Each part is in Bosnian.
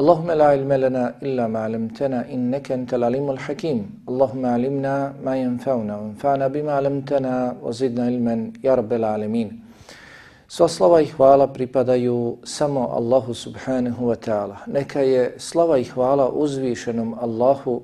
اللهم لا علم لنا إلا ما علمتنا إنك أنت العليم الحكيم اللهم علمنا ما ينفعنا وانفعنا بما علمتنا وزدنا علما يا رب العالمين Sva slava i hvala pripadaju samo Allahu subhanahu wa ta'ala. Neka je slava i hvala uzvišenom Allahu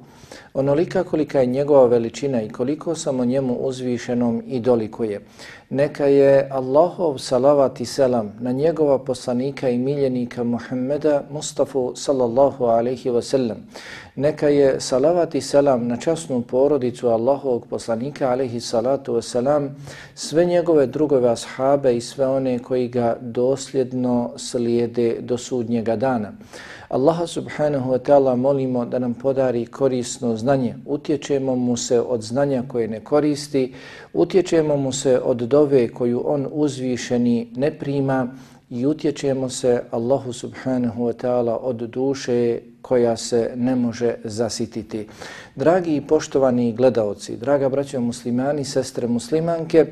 onolika kolika je njegova veličina i koliko samo njemu uzvišenom i dolikuje. Neka je Allahov salavat i selam na njegova poslanika i miljenika Muhammeda Mustafa sallallahu alaihi wa sallam. Neka je salavat i selam na časnu porodicu Allahovog poslanika alaihi salatu wa selam, sve njegove drugove ashabe i sve one koji ga dosljedno slijede do sudnjega dana. Allaha subhanahu wa ta'ala molimo da nam podari korisno znanje. Utječemo mu se od znanja koje ne koristi, utječemo mu se od dove koju on uzvišeni ne prima i utječemo se Allahu subhanahu wa ta'ala od duše koja se ne može zasititi. Dragi i poštovani gledaoci, draga braćo muslimani, sestre muslimanke,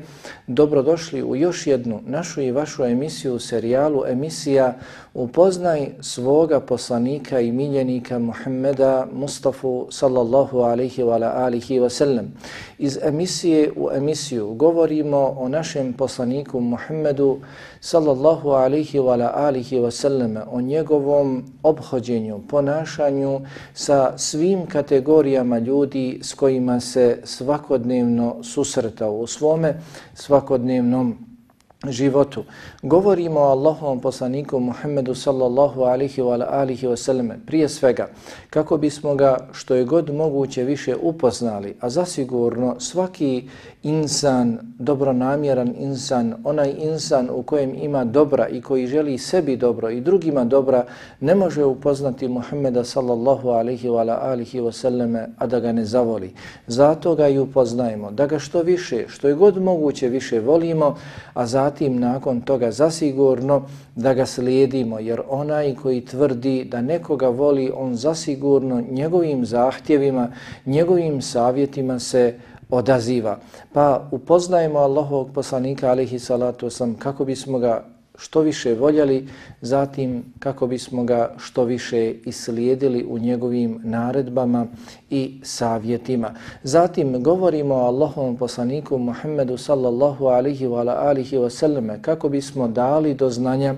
dobrodošli u još jednu našu i vašu emisiju, u serijalu emisija Upoznaj svoga poslanika i miljenika Muhammeda Mustafa sallallahu alaihi wa alihi wa sallam. Iz emisije u emisiju govorimo o našem poslaniku Muhammedu sallallahu alaihi wa alihi wa sallam, o njegovom obhođenju, ponašanju sa svim kategorijama ljudi s kojima se svakodnevno susretao u svome svakodnevnom životu. Govorimo o Allahovom poslaniku Muhammedu sallallahu alihi wa alihi wasallam prije svega kako bismo ga što je god moguće više upoznali, a zasigurno svaki insan, dobronamjeran insan, onaj insan u kojem ima dobra i koji želi sebi dobro i drugima dobra, ne može upoznati Muhammeda sallallahu alihi wa alihi wasallam, a da ga ne zavoli. Zato ga i upoznajemo, da ga što više, što je god moguće više volimo, a zatim nakon toga zasigurno da ga slijedimo, jer onaj koji tvrdi da nekoga voli, on zasigurno njegovim zahtjevima, njegovim savjetima se odaziva. Pa upoznajemo Allahovog poslanika alihi salatu osam kako bismo ga što više voljeli, zatim kako bismo ga što više islijedili u njegovim naredbama i savjetima. Zatim govorimo o Allahovom poslaniku Muhammedu sallallahu alihi wa alihi wa sallame kako bismo dali do znanja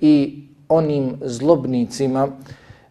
i onim zlobnicima,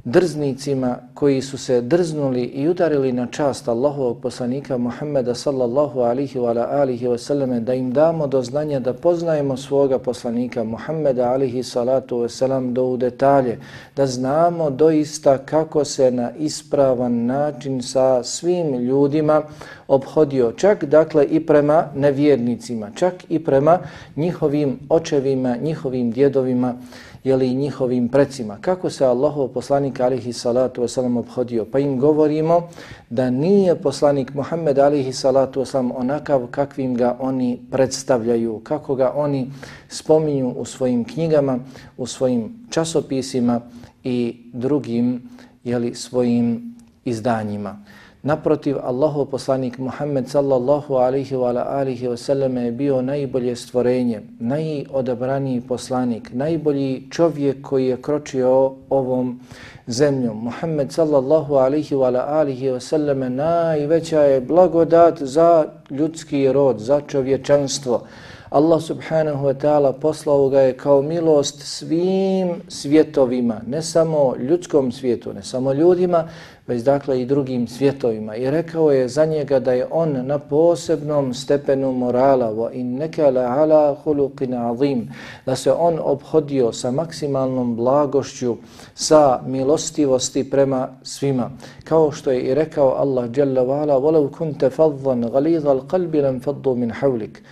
drznicima koji su se drznuli i udarili na čast Allahovog poslanika Muhammeda sallallahu alihi wa alihi wa sallame da im damo do znanja da poznajemo svoga poslanika Muhammeda alihi salatu wa sallam do u detalje, da znamo doista kako se na ispravan način sa svim ljudima obhodio, čak dakle i prema nevjernicima, čak i prema njihovim očevima, njihovim djedovima jeli njihovim precima. Kako se Allahov poslanik alihi salatu wasalam obhodio? Pa im govorimo da nije poslanik Muhammed alihi salatu wasalam onakav kakvim ga oni predstavljaju, kako ga oni spominju u svojim knjigama, u svojim časopisima i drugim jeli, svojim izdanjima. Naprotiv, Allahov poslanik Muhammed sallallahu alihi wa alihi wa sallam je bio najbolje stvorenje, najodabraniji poslanik, najbolji čovjek koji je kročio ovom zemljom. Muhammed sallallahu alihi wa alihi wa sallam najveća je blagodat za ljudski rod, za čovječanstvo. Allah subhanahu wa ta'ala poslao ga je kao milost svim svjetovima, ne samo ljudskom svijetu, ne samo ljudima, već dakle i drugim svjetovima. I rekao je za njega da je on na posebnom stepenu morala wa innaka la ala khuluqin azim, da se on obhodio sa maksimalnom blagošću, sa milostivosti prema svima. Kao što je i rekao Allah jalla wa ala, walau kunta faddan ghaliza al-qalbi lam faddu min hawlik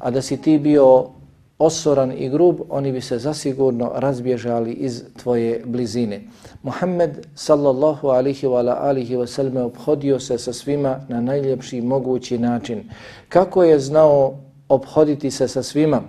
a da si ti bio osoran i grub, oni bi se zasigurno razbježali iz tvoje blizine. Muhammed sallallahu alihi wa alihi wa sallam obhodio se sa svima na najljepši mogući način. Kako je znao obhoditi se sa svima?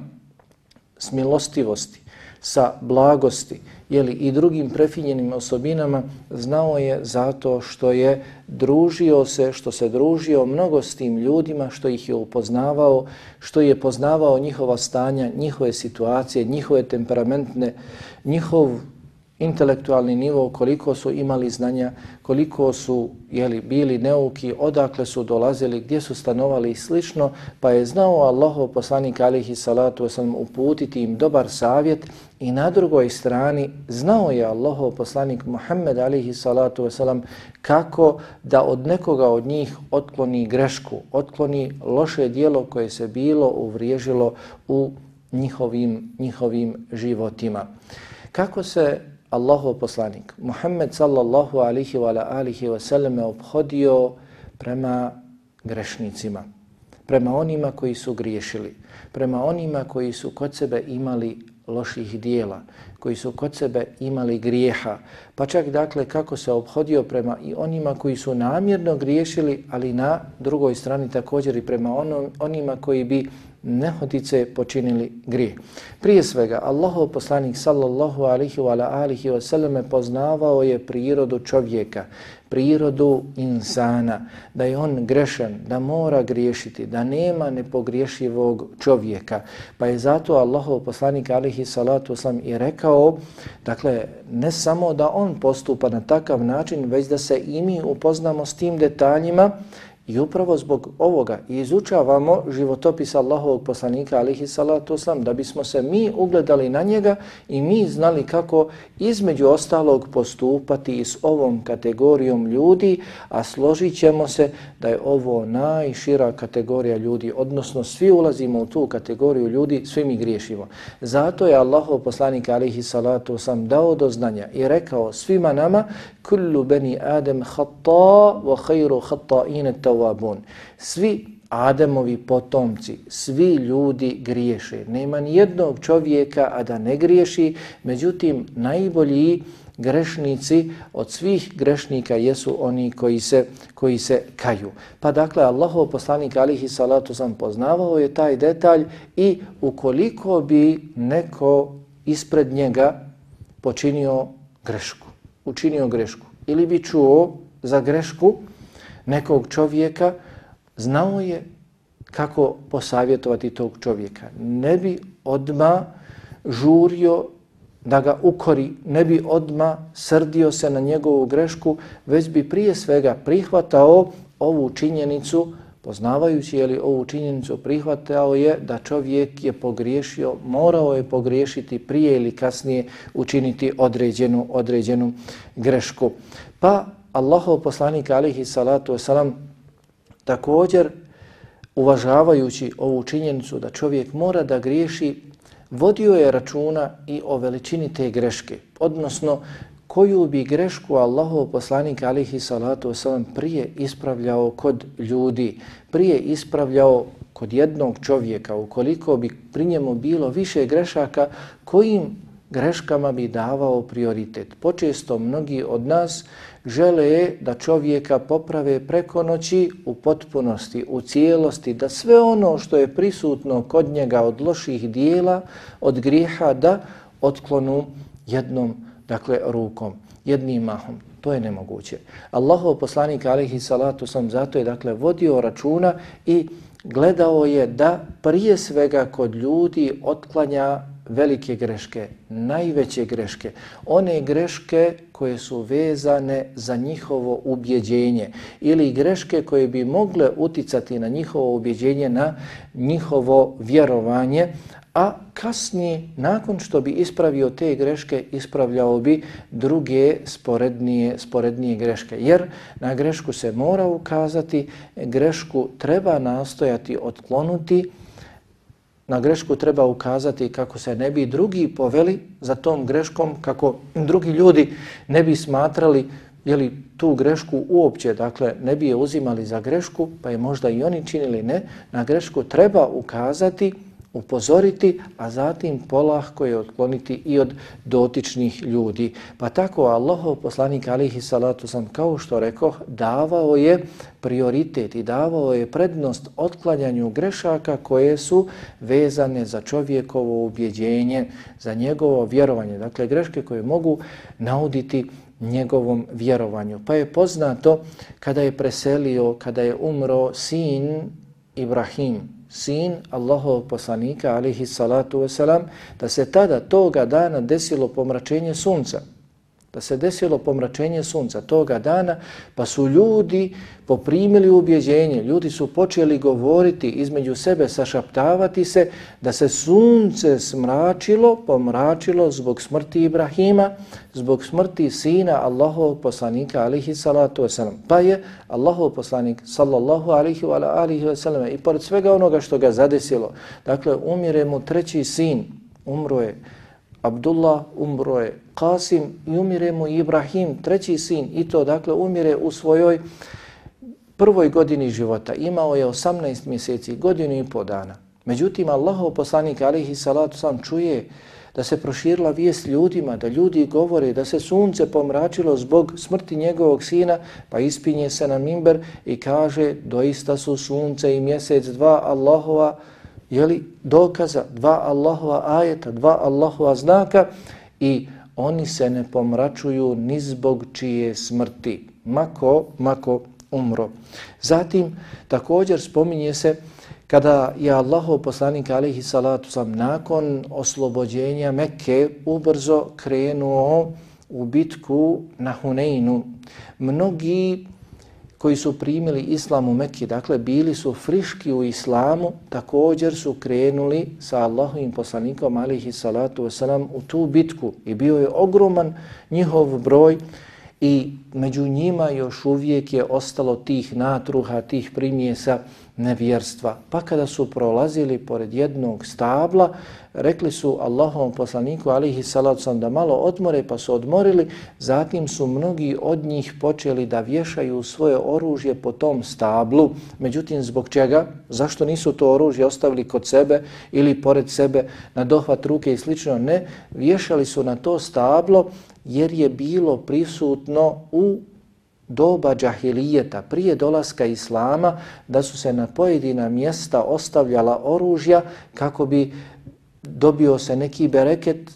S milostivosti, sa blagosti, jeli, i drugim prefinjenim osobinama, znao je zato što je družio se, što se družio mnogo s tim ljudima, što ih je upoznavao, što je poznavao njihova stanja, njihove situacije, njihove temperamentne, njihov intelektualni nivo, koliko su imali znanja, koliko su jeli, bili neuki, odakle su dolazili, gdje su stanovali i slično, pa je znao Allahov poslanik alihi salatu wasalam uputiti im dobar savjet i na drugoj strani znao je Allahov poslanik Muhammed alihi salatu wasalam kako da od nekoga od njih otkloni grešku, otkloni loše dijelo koje se bilo uvriježilo u njihovim, njihovim životima. Kako se Allahov poslanik. Muhammed sallallahu alihi wa alihi wa sallam obhodio prema grešnicima, prema onima koji su griješili, prema onima koji su kod sebe imali loših dijela, koji su kod sebe imali grijeha, pa čak dakle kako se obhodio prema i onima koji su namjerno griješili, ali na drugoj strani također i prema onom, onima koji bi nehotice počinili grije. Prije svega, Allahov poslanik sallallahu alihi wa alihi wa sallam poznavao je prirodu čovjeka, prirodu insana, da je on grešan, da mora griješiti, da nema nepogriješivog čovjeka. Pa je zato Allahov poslanik alihi salatu wasallam i rekao, dakle, ne samo da on postupa na takav način, već da se i mi upoznamo s tim detaljima, I upravo zbog ovoga izučavamo životopis Allahovog poslanika alihi salatu oslam da bismo se mi ugledali na njega i mi znali kako između ostalog postupati s ovom kategorijom ljudi, a složit ćemo se da je ovo najšira kategorija ljudi, odnosno svi ulazimo u tu kategoriju ljudi, svi mi griješimo. Zato je Allahov poslanik alihi salatu oslam dao do znanja i rekao svima nama kullu bani Adem hatta wa khayru inet tawabun. Svi Ademovi potomci, svi ljudi griješe. Nema ni jednog čovjeka a da ne griješi, međutim najbolji grešnici od svih grešnika jesu oni koji se koji se kaju. Pa dakle Allahov poslanik alihi salatu sam poznavao je taj detalj i ukoliko bi neko ispred njega počinio grešku, učinio grešku ili bi čuo za grešku nekog čovjeka, znao je kako posavjetovati tog čovjeka. Ne bi odma žurio da ga ukori, ne bi odma srdio se na njegovu grešku, već bi prije svega prihvatao ovu činjenicu Poznavajući je li ovu činjenicu prihvatao je da čovjek je pogriješio, morao je pogriješiti prije ili kasnije učiniti određenu određenu grešku. Pa Allahov poslanik alihi salatu wasalam također uvažavajući ovu činjenicu da čovjek mora da griješi, vodio je računa i o veličini te greške, odnosno koju bi grešku Allahov poslanik alihi salatu wasalam prije ispravljao kod ljudi, prije ispravljao kod jednog čovjeka, ukoliko bi pri njemu bilo više grešaka, kojim greškama bi davao prioritet. Počesto mnogi od nas žele da čovjeka poprave preko noći u potpunosti, u cijelosti, da sve ono što je prisutno kod njega od loših dijela, od grijeha, da otklonu jednom, dakle, rukom, jednim mahom. To je nemoguće. Allahov poslanik, alaihi salatu sam, zato je, dakle, vodio računa i gledao je da prije svega kod ljudi otklanja velike greške, najveće greške, one greške koje su vezane za njihovo ubjeđenje ili greške koje bi mogle uticati na njihovo ubjeđenje, na njihovo vjerovanje, a kasnije, nakon što bi ispravio te greške, ispravljao bi druge sporednije, sporednije greške. Jer na grešku se mora ukazati, grešku treba nastojati otklonuti, na grešku treba ukazati kako se ne bi drugi poveli za tom greškom, kako drugi ljudi ne bi smatrali jeli, tu grešku uopće, dakle ne bi je uzimali za grešku, pa je možda i oni činili ne, na grešku treba ukazati upozoriti, a zatim polahko je otkloniti i od dotičnih ljudi. Pa tako Allahov poslanik alihi salatu sam kao što rekao davao je prioritet i davao je prednost otklanjanju grešaka koje su vezane za čovjekovo ubjeđenje, za njegovo vjerovanje. Dakle, greške koje mogu nauditi njegovom vjerovanju. Pa je poznato kada je preselio, kada je umro sin Ibrahim, sin Allahovog poslanika, alihi salatu wasalam, da se tada toga dana desilo pomračenje sunca. Da se desilo pomračenje sunca toga dana, pa su ljudi poprimili ubjeđenje, ljudi su počeli govoriti između sebe, sašaptavati se da se sunce smračilo, pomračilo zbog smrti Ibrahima, zbog smrti sina Allahovog poslanika alihi salatu wasalam. Pa je Allahov poslanik sallallahu alihi wa alihi wasalam i pored svega onoga što ga zadesilo, dakle umire mu treći sin, umro je Abdullah, umro je Kasim i umire mu Ibrahim, treći sin i to dakle umire u svojoj prvoj godini života. Imao je 18 mjeseci, godinu i po dana. Međutim, Allahov poslanik alihi salatu sam čuje da se proširila vijest ljudima, da ljudi govore da se sunce pomračilo zbog smrti njegovog sina, pa ispinje se na mimber i kaže doista su sunce i mjesec dva Allahova jeli, dokaza, dva Allahova ajeta, dva Allahova znaka i oni se ne pomračuju ni zbog čije smrti. Mako, mako umro. Zatim, također spominje se kada je Allahov poslanik alihi salatu sam nakon oslobođenja Mekke ubrzo krenuo u bitku na Huneinu. Mnogi koji su primili islam u Mekke, dakle bili su friški u islamu, također su krenuli sa Allahovim poslanikom alihi salatu wasalam u tu bitku. I bio je ogroman njihov broj i među njima još uvijek je ostalo tih natruha, tih primjesa nevjerstva. Pa kada su prolazili pored jednog stabla, rekli su Allahovom poslaniku alihi salacom da malo odmore, pa su odmorili, zatim su mnogi od njih počeli da vješaju svoje oružje po tom stablu. Međutim, zbog čega? Zašto nisu to oružje ostavili kod sebe ili pored sebe na dohvat ruke i slično? Ne, vješali su na to stablo jer je bilo prisutno u doba džahilijeta, prije dolaska Islama, da su se na pojedina mjesta ostavljala oružja kako bi dobio se neki bereket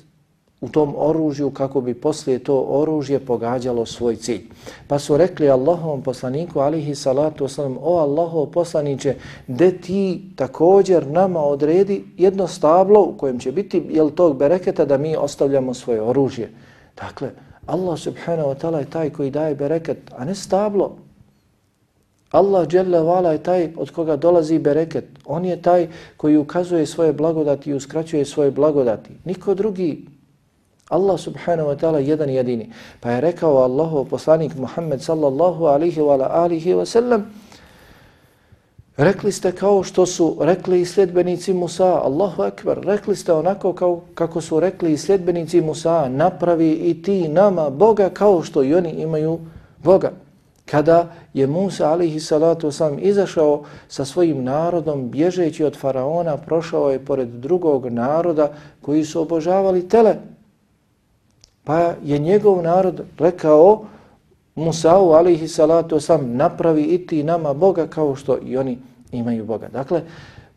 u tom oružju kako bi poslije to oružje pogađalo svoj cilj. Pa su rekli Allahovom poslaniku alihi salatu wasalam, o Allahov poslaniće, de ti također nama odredi jedno stablo u kojem će biti jel tog bereketa da mi ostavljamo svoje oružje. Dakle, Allah subhanahu wa ta'ala je taj koji daje bereket, a ne stablo. Allah dželle vala je taj od koga dolazi bereket. On je taj koji ukazuje svoje blagodati i uskraćuje svoje blagodati. Niko drugi. Allah subhanahu wa ta'ala jedan jedini. Pa je rekao Allahov poslanik Muhammed sallallahu alihi wa alihi wa sallam Rekli ste kao što su rekli i sljedbenici Musa, Allahu Ekber, rekli ste onako kao, kako su rekli i sljedbenici Musa, napravi i ti nama Boga kao što i oni imaju Boga. Kada je Musa alihi salatu sam izašao sa svojim narodom, bježeći od faraona, prošao je pored drugog naroda koji su obožavali tele. Pa je njegov narod rekao Musa'u alihi salatu sam napravi i ti nama Boga kao što i oni imaju Boga. Dakle,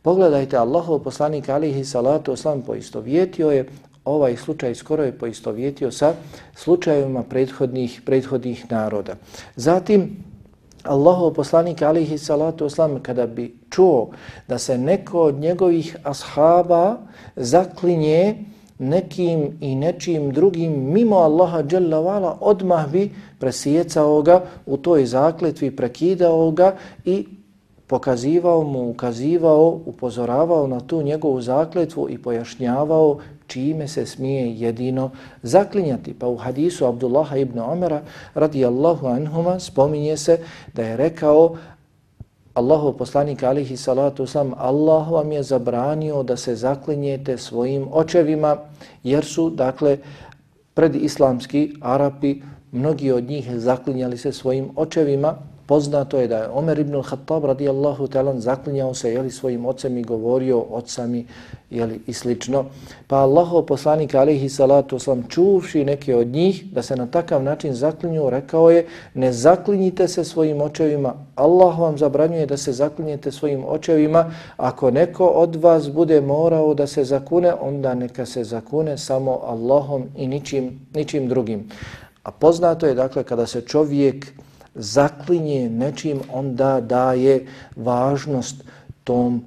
pogledajte Allahov poslanik alihi salatu sam poistovjetio je ovaj slučaj skoro je poistovjetio sa slučajevima prethodnih, prethodnih naroda. Zatim, Allahov poslanik alihi salatu oslam kada bi čuo da se neko od njegovih ashaba zaklinje nekim i nečim drugim mimo Allaha dželle vala odmah bi presjecao ga u toj zakletvi, prekidao ga i pokazivao mu, ukazivao, upozoravao na tu njegovu zakletvu i pojašnjavao čime se smije jedino zaklinjati. Pa u hadisu Abdullaha ibn Omera radijallahu anhuma spominje se da je rekao Allahu poslanik alihi salatu sam Allah vam je zabranio da se zaklinjete svojim očevima jer su dakle predislamski Arapi mnogi od njih zaklinjali se svojim očevima. Poznato je da je Omer ibn al-Hattab radijallahu ta'ala zaklinjao se jeli, svojim ocem i govorio ocami jeli, i slično. Pa Allaho poslanik alaihi salatu oslam čuvši neke od njih da se na takav način zaklinju, rekao je ne zaklinjite se svojim očevima. Allah vam zabranjuje da se zaklinjete svojim očevima. Ako neko od vas bude morao da se zakune, onda neka se zakune samo Allahom i ničim, ničim drugim. A poznato je dakle kada se čovjek zaklinje nečim, onda daje važnost tom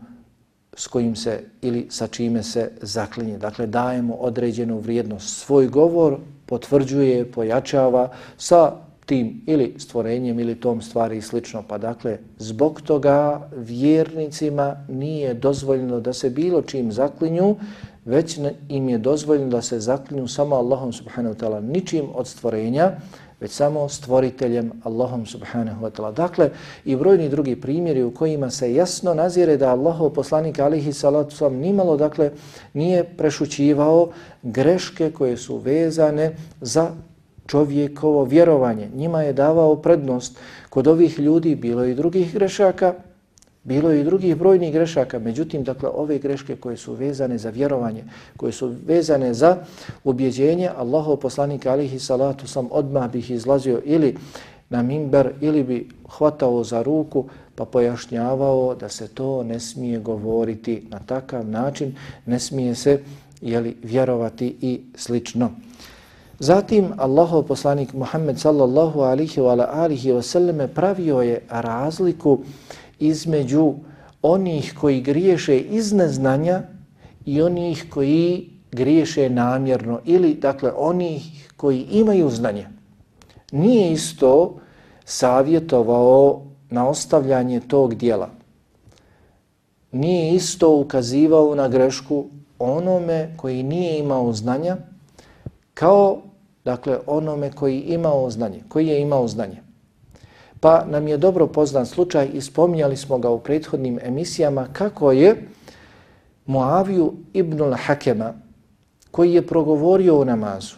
s kojim se ili sa čime se zaklinje. Dakle, dajemo određenu vrijednost. Svoj govor potvrđuje, pojačava sa tim ili stvorenjem ili tom stvari i slično. Pa dakle, zbog toga vjernicima nije dozvoljeno da se bilo čim zaklinju, već im je dozvoljeno da se zaklinju samo Allahom subhanahu wa ta'ala ničim od stvorenja, već samo stvoriteljem Allahom subhanahu wa ta'ala. Dakle, i brojni drugi primjeri u kojima se jasno nazire da Allahov poslanik alihi salatu sam nimalo, dakle, nije prešućivao greške koje su vezane za čovjekovo vjerovanje. Njima je davao prednost. Kod ovih ljudi bilo i drugih grešaka, Bilo je i drugih brojnih grešaka, međutim, dakle, ove greške koje su vezane za vjerovanje, koje su vezane za ubjeđenje, Allahov poslanik alihi salatu sam odmah bih izlazio ili na mimber ili bi hvatao za ruku pa pojašnjavao da se to ne smije govoriti na takav način, ne smije se jeli, vjerovati i slično. Zatim Allahov poslanik Muhammed sallallahu alihi wa alihi wa sallame pravio je razliku između onih koji griješe iz neznanja i onih koji griješe namjerno ili dakle onih koji imaju znanje. Nije isto savjetovao na ostavljanje tog dijela. Nije isto ukazivao na grešku onome koji nije imao znanja kao dakle onome koji imao znanje, koji je imao znanje. Pa nam je dobro poznan slučaj i spominjali smo ga u prethodnim emisijama kako je Muaviju ibnul Hakema koji je progovorio o namazu.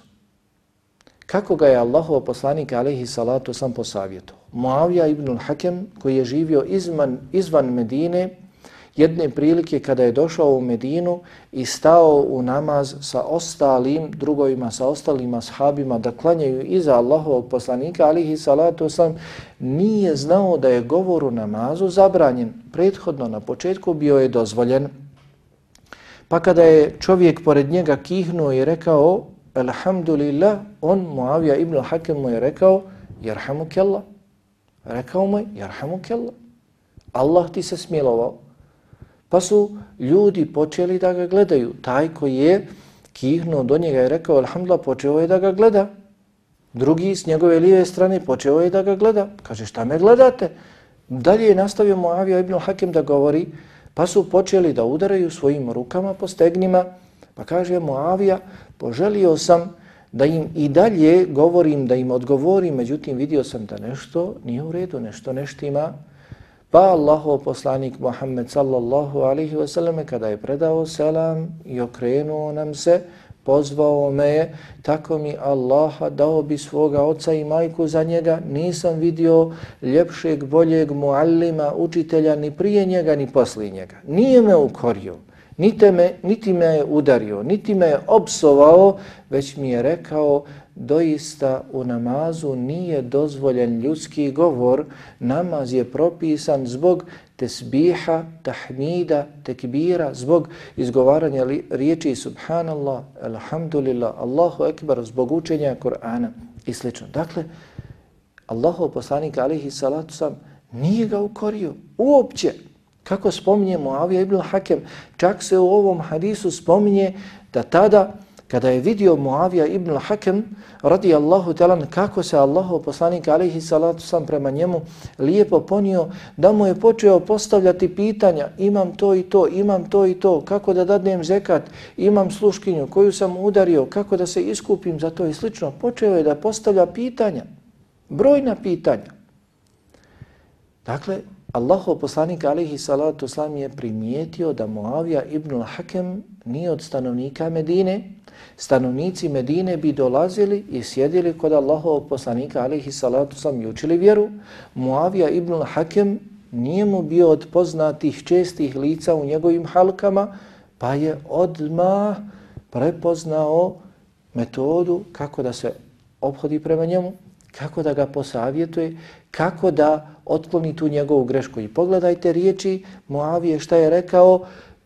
Kako ga je Allahov poslanik alaihi salatu sam posavjetovao. Muavija ibnul Hakem koji je živio izvan, izvan Medine jedne prilike kada je došao u Medinu i stao u namaz sa ostalim drugovima, sa ostalim ashabima da klanjaju iza Allahovog poslanika, alihi salatu oslam, nije znao da je govor u namazu zabranjen. Prethodno na početku bio je dozvoljen. Pa kada je čovjek pored njega kihnuo i rekao Alhamdulillah, on Muavija ibn Hakem mu je rekao Jarhamu kella. Rekao mu je Jarhamu kella. Allah ti se smilovao. Pa su ljudi počeli da ga gledaju. Taj koji je kihnuo do njega i rekao, alhamdulillah, počeo je da ga gleda. Drugi s njegove lijeve strane počeo je da ga gleda. Kaže, šta me gledate? Dalje je nastavio Moavija ibn Hakim da govori, pa su počeli da udaraju svojim rukama po stegnima. Pa kaže Moavija, poželio sam da im i dalje govorim, da im odgovorim, međutim vidio sam da nešto nije u redu, nešto neštima, Pa Allahov poslanik Muhammed sallallahu alaihi wasallam kada je predao selam i okrenuo nam se, pozvao me je, tako mi Allaha dao bi svoga oca i majku za njega, nisam vidio ljepšeg, boljeg muallima, učitelja, ni prije njega, ni poslije njega. Nije me ukorio, niti me, niti me je udario, niti me je opsovao, već mi je rekao doista u namazu nije dozvoljen ljudski govor, namaz je propisan zbog tesbiha, tahmida, tekbira, zbog izgovaranja riječi subhanallah, alhamdulillah, Allahu ekbar, zbog učenja Kur'ana i sl. Dakle, Allahov poslanik alihi salatu sam nije ga ukorio uopće. Kako spominje Muavija ibn Hakem, čak se u ovom hadisu spominje da tada kada je vidio Muavija ibn Hakem radijallahu talan kako se Allahu poslanik alaihi salatu sam prema njemu lijepo ponio da mu je počeo postavljati pitanja imam to i to, imam to i to, kako da dadnem zekat, imam sluškinju koju sam udario, kako da se iskupim za to i slično. Počeo je da postavlja pitanja, brojna pitanja. Dakle, Allahov poslanik alaihi salatu sam je primijetio da Muavija ibn al-Hakem nije od stanovnika Medine, stanovnici Medine bi dolazili i sjedili kod Allahovog poslanika alaihi salatu sam i učili vjeru. Muavija ibn al-Hakem nije mu bio od poznatih čestih lica u njegovim halkama, pa je odmah prepoznao metodu kako da se obhodi prema njemu, kako da ga posavjetuje, kako da otkloni tu njegovu grešku. I pogledajte riječi Moavije šta je rekao,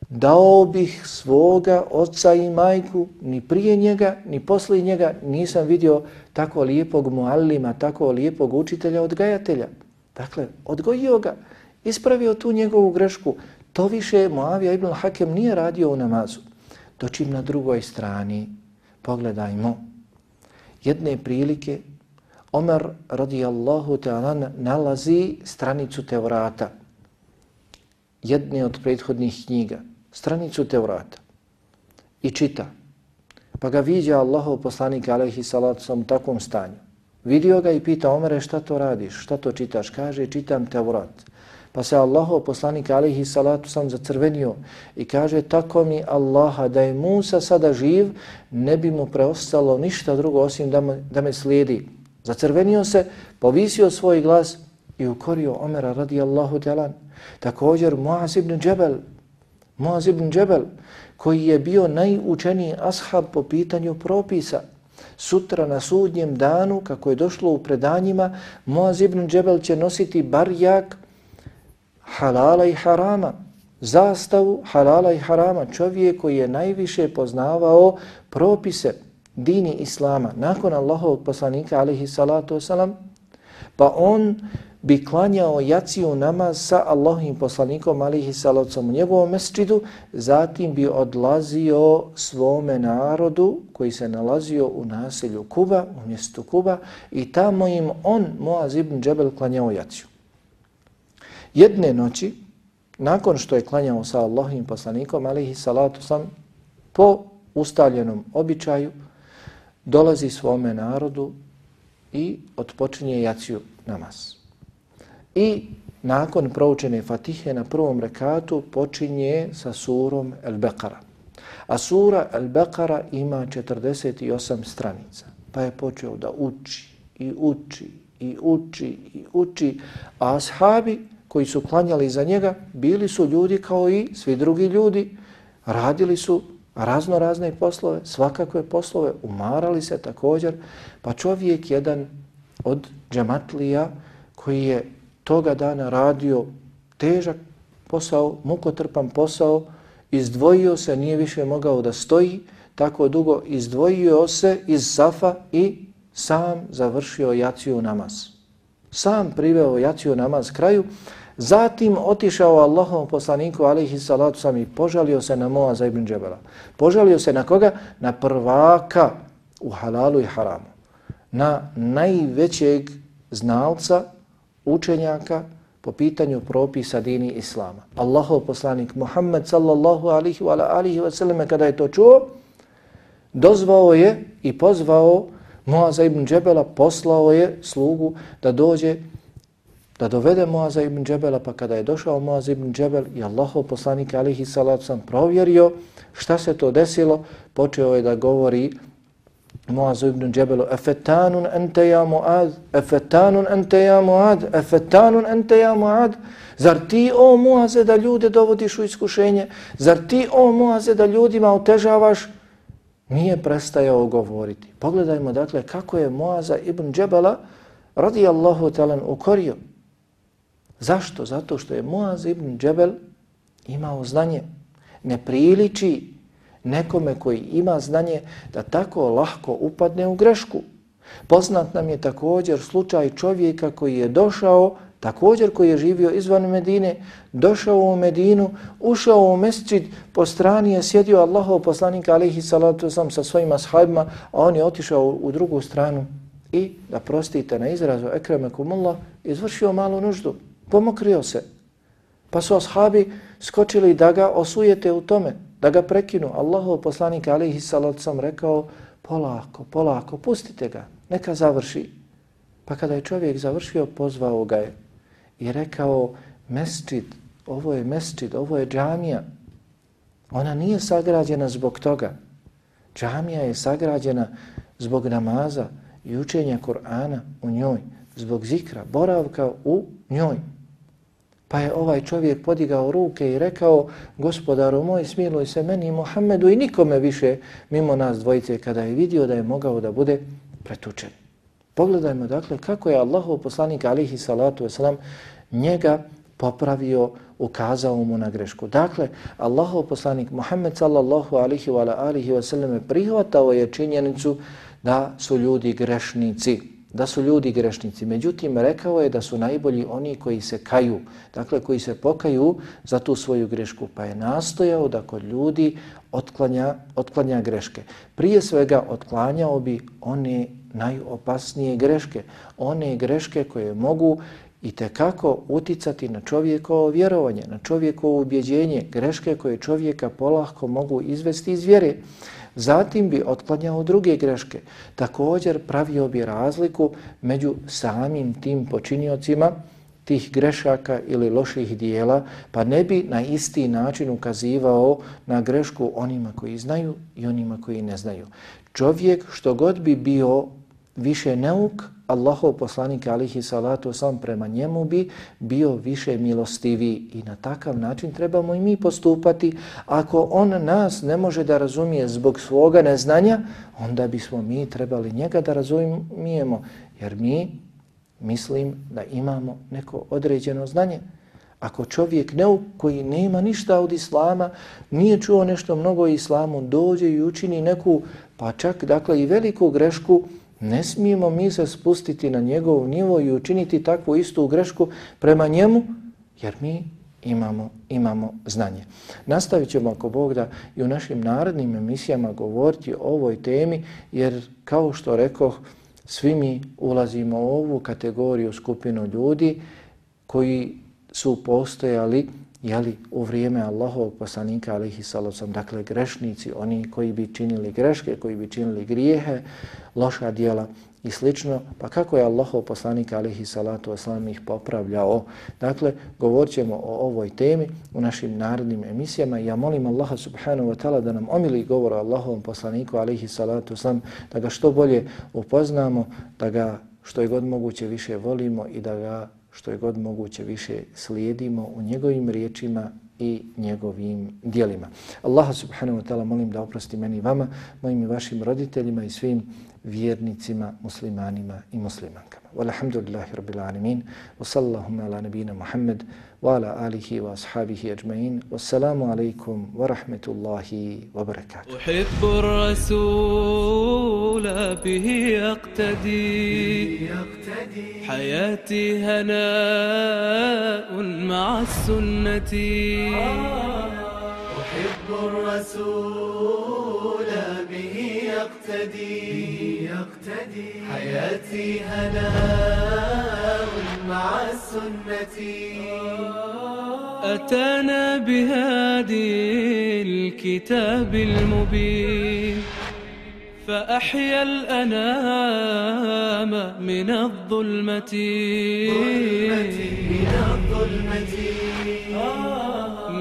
dao bih svoga oca i majku, ni prije njega, ni poslije njega nisam vidio tako lijepog muallima, tako lijepog učitelja, odgajatelja. Dakle, odgojio ga, ispravio tu njegovu grešku. To više Moavija ibn Hakem nije radio u namazu. Dočim na drugoj strani, pogledajmo, jedne prilike, Omer radijallahu ta'ala nalazi stranicu Tevrata, jedne od prethodnih knjiga, stranicu Tevrata i čita. Pa ga viđa Allahov poslanik alaihi salatu sam u takvom stanju. Vidio ga i pita Omere šta to radiš, šta to čitaš? Kaže čitam Tevrat. Pa se Allahov poslanik alaihi salatu sam zacrvenio i kaže tako mi Allaha da je Musa sada živ ne bi mu preostalo ništa drugo osim da me, da me slijedi. Zacrvenio se, povisio svoj glas i ukorio Omera radijallahu talan. Također Muaz ibn Džebel Moaz ibn Džebel, koji je bio najučeniji ashab po pitanju propisa, sutra na sudnjem danu, kako je došlo u predanjima, Moaz ibn Džebel će nositi barjak halala i harama, zastavu halala i harama, čovjek koji je najviše poznavao propise dini Islama, nakon Allahovog poslanika, alihi salatu wasalam, pa on bi klanjao jaciju namaz sa Allahovim poslanikom alihi salavcom u njegovom mesčidu, zatim bi odlazio svome narodu koji se nalazio u naselju Kuba, u mjestu Kuba, i tamo im on, Moaz ibn Džebel, klanjao jaciju. Jedne noći, nakon što je klanjao sa Allahovim poslanikom alihi salatu sam, po ustaljenom običaju, dolazi svome narodu i odpočinje jaciju namaz. I nakon proučene Fatihe na prvom rekatu počinje sa surom El-Bekara. A sura El-Bekara ima 48 stranica. Pa je počeo da uči i uči i uči i uči. A ashabi koji su klanjali za njega bili su ljudi kao i svi drugi ljudi. Radili su razno razne poslove, svakakve poslove, umarali se također. Pa čovjek jedan od džematlija koji je toga dana radio težak posao, mukotrpan posao, izdvojio se, nije više mogao da stoji, tako dugo izdvojio se iz Safa i sam završio jaciju namaz. Sam priveo jaciju namaz kraju, zatim otišao Allahom poslaniku alaihi salatu sam i požalio se na Moaza ibn Džebela. Požalio se na koga? Na prvaka u halalu i haramu. Na najvećeg znalca učenjaka po pitanju propisa dini Islama. Allahov poslanik Muhammed sallallahu alihi wa alihi wa sallam kada je to čuo, dozvao je i pozvao Moaza ibn Džebela, poslao je slugu da dođe da dovede Moaza ibn Džebela, pa kada je došao Moaz ibn Džebel i Allahov poslanik alihi salatu sam provjerio šta se to desilo, počeo je da govori Moazu ibn Džebelu, efetanun ente ja Moaz, efetanun ente ja Moaz, efetanun ente ja Moaz, zar ti o Muaze da ljude dovodiš u iskušenje, zar ti o Muaze da ljudima otežavaš nije prestajao govoriti. Pogledajmo dakle kako je Moaza ibn Džebela radijallahu talan ukorio. Zašto? Zato što je Moaz ibn Džebel imao znanje. Ne priliči nekome koji ima znanje da tako lahko upadne u grešku. Poznat nam je također slučaj čovjeka koji je došao, također koji je živio izvan Medine, došao u Medinu, ušao u mesčid, po strani je sjedio Allahov poslanik alaihi salatu sam sa svojim ashabima, a on je otišao u drugu stranu i, da prostite na izrazu, ekremekumullah, izvršio malu nuždu, pomokrio se. Pa su ashabi skočili da ga osujete u tome, da ga prekinu. Allahov poslanik alaihi salatu sam rekao, polako, polako, pustite ga, neka završi. Pa kada je čovjek završio, pozvao ga je i rekao, mesčid, ovo je mesčid, ovo je džamija. Ona nije sagrađena zbog toga. Džamija je sagrađena zbog namaza i učenja Kur'ana u njoj, zbog zikra, boravka u njoj. Pa je ovaj čovjek podigao ruke i rekao, gospodaru moj, smiluj se meni Muhammedu i nikome više mimo nas dvojice kada je vidio da je mogao da bude pretučen. Pogledajmo dakle kako je Allahov poslanik alihi salatu wasalam njega popravio, ukazao mu na grešku. Dakle, Allahov poslanik Muhammed sallallahu alihi wa alihi wasalam prihvatao je činjenicu da su ljudi grešnici da su ljudi grešnici. Međutim, rekao je da su najbolji oni koji se kaju, dakle koji se pokaju za tu svoju grešku, pa je nastojao da kod ljudi otklanja, otklanja greške. Prije svega otklanjao bi one najopasnije greške, one greške koje mogu i te kako uticati na čovjekovo vjerovanje, na čovjekovo ubjeđenje, greške koje čovjeka polahko mogu izvesti iz vjere. Zatim bi otklanjao druge greške. Također pravio bi razliku među samim tim počiniocima tih grešaka ili loših dijela, pa ne bi na isti način ukazivao na grešku onima koji znaju i onima koji ne znaju. Čovjek što god bi bio više neuk, Allahov poslanik alihi salatu sam prema njemu bi bio više milostivi i na takav način trebamo i mi postupati. Ako on nas ne može da razumije zbog svoga neznanja, onda bismo mi trebali njega da razumijemo, jer mi mislim da imamo neko određeno znanje. Ako čovjek ne, koji nema ništa od islama, nije čuo nešto mnogo o islamu, dođe i učini neku, pa čak dakle i veliku grešku, Ne smijemo mi se spustiti na njegov nivo i učiniti takvu istu grešku prema njemu, jer mi imamo, imamo znanje. Nastavit ćemo, ako Bog da, i u našim narodnim emisijama govoriti o ovoj temi, jer kao što rekoh, svi mi ulazimo u ovu kategoriju skupinu ljudi koji su postojali jeli, u vrijeme Allahovog poslanika alihi salacom, dakle grešnici, oni koji bi činili greške, koji bi činili grijehe, loša dijela i slično, pa kako je Allahov poslanik alihi salatu oslam ih popravljao. Dakle, govorit ćemo o ovoj temi u našim narodnim emisijama ja molim Allaha subhanahu wa ta'ala da nam omili govor o Allahovom poslaniku alihi salatu oslam, da ga što bolje upoznamo, da ga što je god moguće više volimo i da ga što je god moguće više slijedimo u njegovim riječima i njegovim dijelima. Allah subhanahu wa ta'ala molim da oprosti meni i vama, mojim i vašim roditeljima i svim vjernicima, muslimanima i muslimankama. Walhamdulillahi rabbil alamin. Wa sallallahu ala nabina Muhammad wa ala alihi wa ashabihi ajma'in. Wassalamu alaikum wa rahmetullahi wa barakatuh. أحب الرسول به يقتدي حياتي هناء مع السنة الرسول به يقتدي يقتدي حياتي هناء مع السنة. أتانا بهادي الكتاب المبين فأحيا الأنام من الظلمة. من الظلمة.